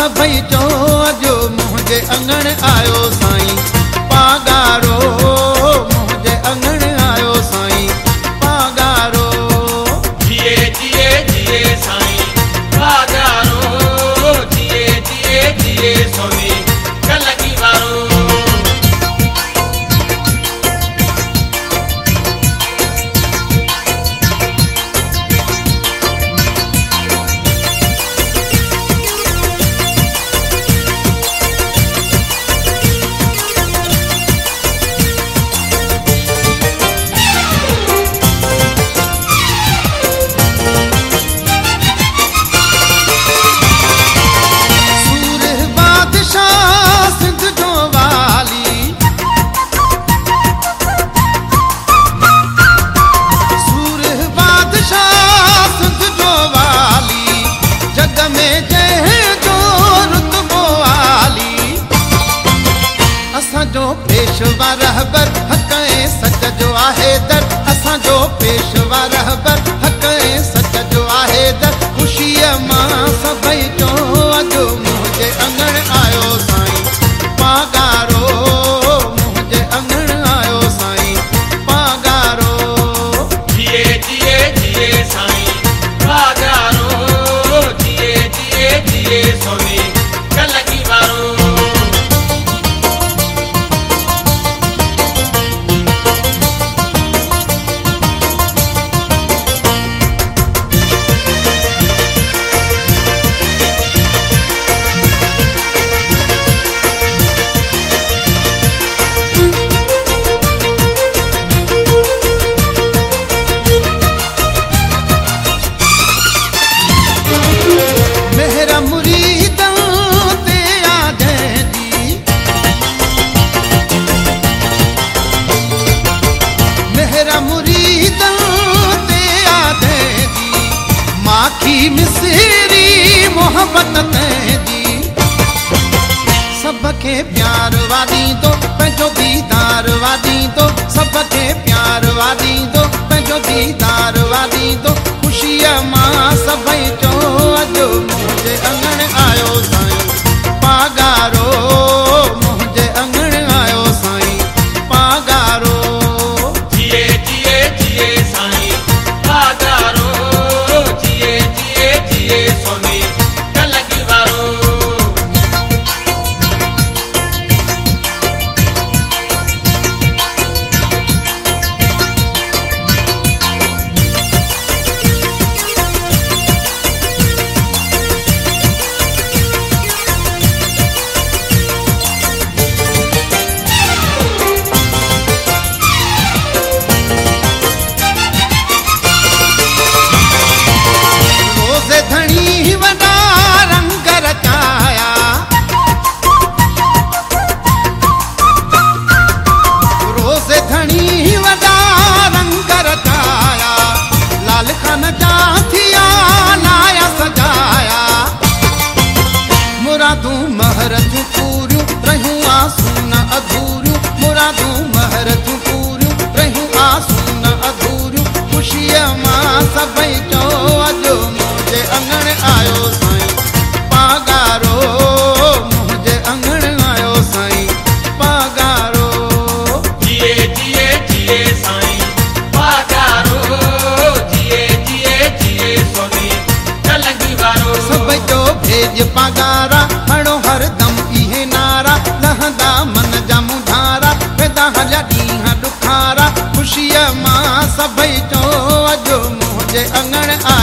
سڀئي چئو اڄ منهنجي اڱڻ آيو. खुशी दारवा दी दो तो खुशियाँ माँ। casa vem જે અંગણ આ